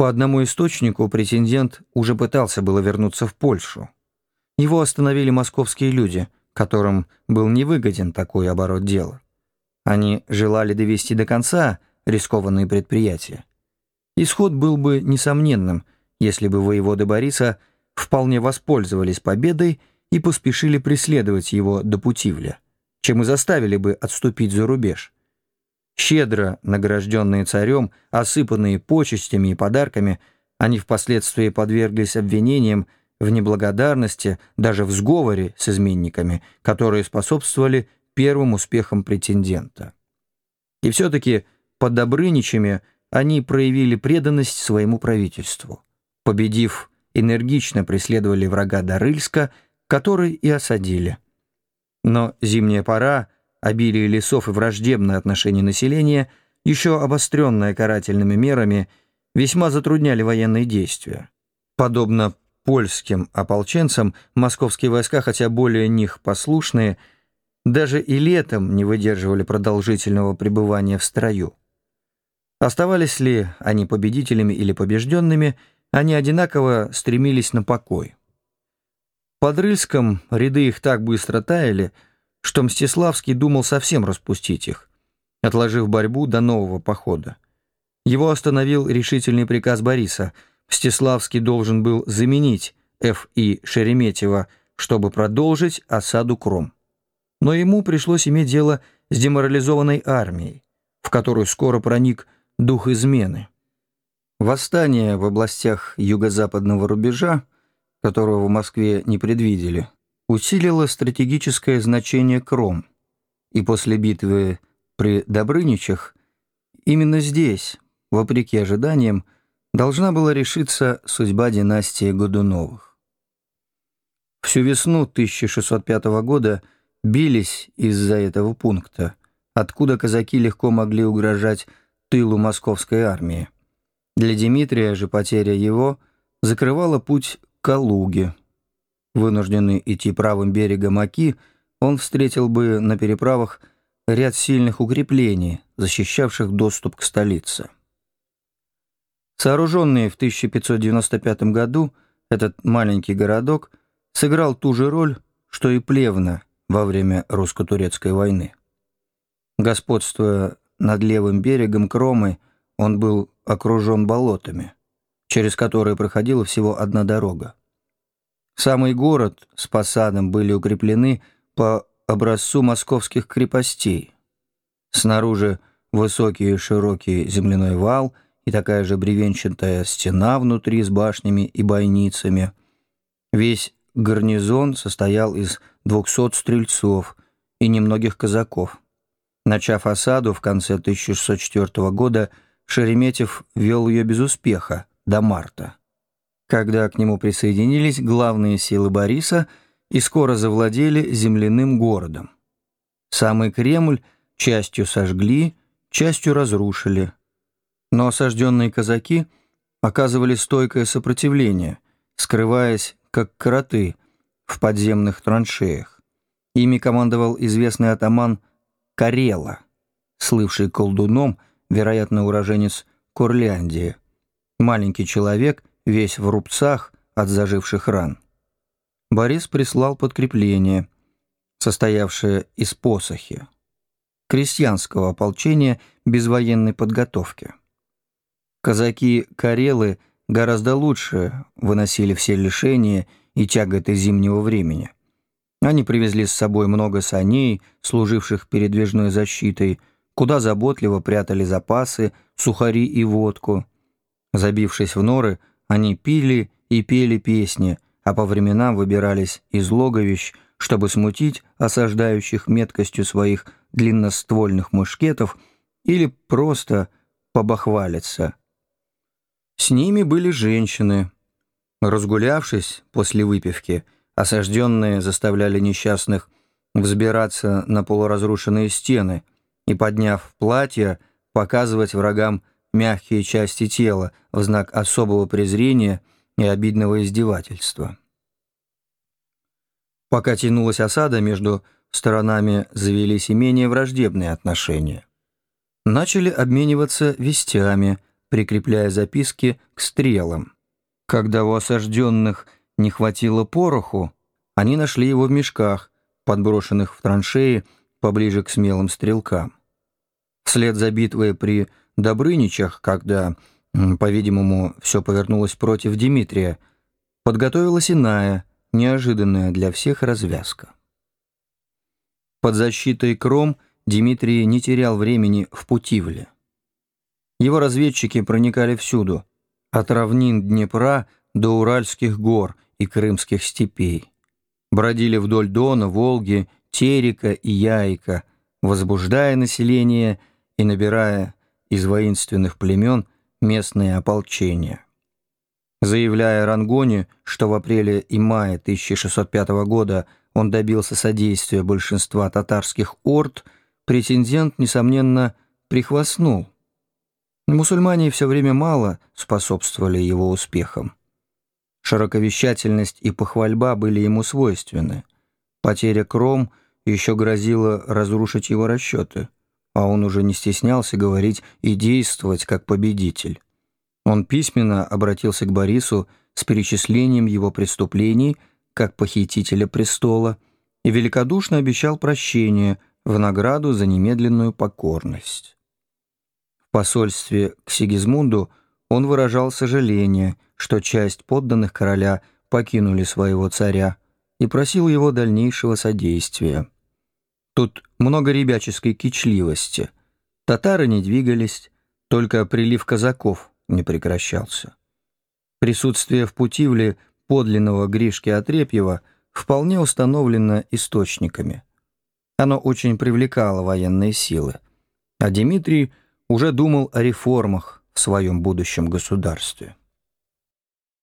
По одному источнику претендент уже пытался было вернуться в Польшу. Его остановили московские люди, которым был невыгоден такой оборот дела. Они желали довести до конца рискованные предприятия. Исход был бы несомненным, если бы воеводы Бориса вполне воспользовались победой и поспешили преследовать его до Путивля, чем и заставили бы отступить за рубеж. Щедро награжденные царем, осыпанные почестями и подарками, они впоследствии подверглись обвинениям в неблагодарности, даже в сговоре с изменниками, которые способствовали первым успехам претендента. И все-таки под Добрыничами они проявили преданность своему правительству. Победив, энергично преследовали врага до Рыльска, который и осадили. Но зимняя пора, обилие лесов и враждебное отношение населения, еще обостренное карательными мерами, весьма затрудняли военные действия. Подобно польским ополченцам, московские войска, хотя более них послушные, даже и летом не выдерживали продолжительного пребывания в строю. Оставались ли они победителями или побежденными, они одинаково стремились на покой. Под Рыльском ряды их так быстро таяли, что Мстиславский думал совсем распустить их, отложив борьбу до нового похода. Его остановил решительный приказ Бориса. Мстиславский должен был заменить Ф.И. Шереметьева, чтобы продолжить осаду Кром. Но ему пришлось иметь дело с деморализованной армией, в которую скоро проник дух измены. Восстание в областях юго-западного рубежа, которого в Москве не предвидели, усилило стратегическое значение Кром, и после битвы при Добрыничах именно здесь, вопреки ожиданиям, должна была решиться судьба династии Годуновых. Всю весну 1605 года бились из-за этого пункта, откуда казаки легко могли угрожать тылу московской армии. Для Дмитрия же потеря его закрывала путь к Калуге. Вынужденный идти правым берегом Оки, он встретил бы на переправах ряд сильных укреплений, защищавших доступ к столице. Сооруженный в 1595 году, этот маленький городок сыграл ту же роль, что и Плевна во время русско-турецкой войны. Господствуя над левым берегом Кромы он был окружен болотами, через которые проходила всего одна дорога. Самый город с посадом были укреплены по образцу московских крепостей. Снаружи высокий и широкий земляной вал и такая же бревенчатая стена внутри с башнями и бойницами. Весь гарнизон состоял из двухсот стрельцов и немногих казаков. Начав осаду в конце 1604 года, Шереметьев вел ее без успеха до марта, когда к нему присоединились главные силы Бориса и скоро завладели земляным городом. Самый Кремль частью сожгли, частью разрушили. Но осажденные казаки оказывали стойкое сопротивление, скрываясь, как кроты, в подземных траншеях. Ими командовал известный атаман Карела, слывший колдуном, вероятно, уроженец Курляндии. Маленький человек, весь в рубцах от заживших ран. Борис прислал подкрепление, состоявшее из посохи, крестьянского ополчения без военной подготовки. Казаки-карелы гораздо лучше выносили все лишения и тяготы зимнего времени – они привезли с собой много саней, служивших передвижной защитой, куда заботливо прятали запасы, сухари и водку. Забившись в норы, они пили и пели песни, а по временам выбирались из логовищ, чтобы смутить осаждающих меткостью своих длинноствольных мушкетов или просто побахвалиться. С ними были женщины. Разгулявшись после выпивки – Осажденные заставляли несчастных взбираться на полуразрушенные стены и, подняв платья, показывать врагам мягкие части тела в знак особого презрения и обидного издевательства. Пока тянулась осада, между сторонами завелись и менее враждебные отношения. Начали обмениваться вестями, прикрепляя записки к стрелам. Когда у осажденных не хватило пороху, они нашли его в мешках, подброшенных в траншеи поближе к смелым стрелкам. Вслед за битвой при Добрыничах, когда, по-видимому, все повернулось против Дмитрия, подготовилась иная, неожиданная для всех развязка. Под защитой Кром Дмитрий не терял времени в Путивле. Его разведчики проникали всюду, от равнин Днепра до Уральских гор и Крымских степей. Бродили вдоль Дона, Волги, Терека и Яйка, возбуждая население и набирая из воинственных племен местное ополчение. Заявляя Рангоне, что в апреле и мае 1605 года он добился содействия большинства татарских орд, претендент, несомненно, прихвастнул. Мусульмане все время мало способствовали его успехам. Широковещательность и похвальба были ему свойственны. Потеря Кром еще грозила разрушить его расчеты – а он уже не стеснялся говорить и действовать как победитель. Он письменно обратился к Борису с перечислением его преступлений как похитителя престола и великодушно обещал прощение в награду за немедленную покорность. В посольстве к Сигизмунду он выражал сожаление, что часть подданных короля покинули своего царя, и просил его дальнейшего содействия. Тут много ребяческой кичливости. Татары не двигались, только прилив казаков не прекращался. Присутствие в Путивле подлинного Гришки Отрепьева вполне установлено источниками. Оно очень привлекало военные силы. А Дмитрий уже думал о реформах в своем будущем государстве.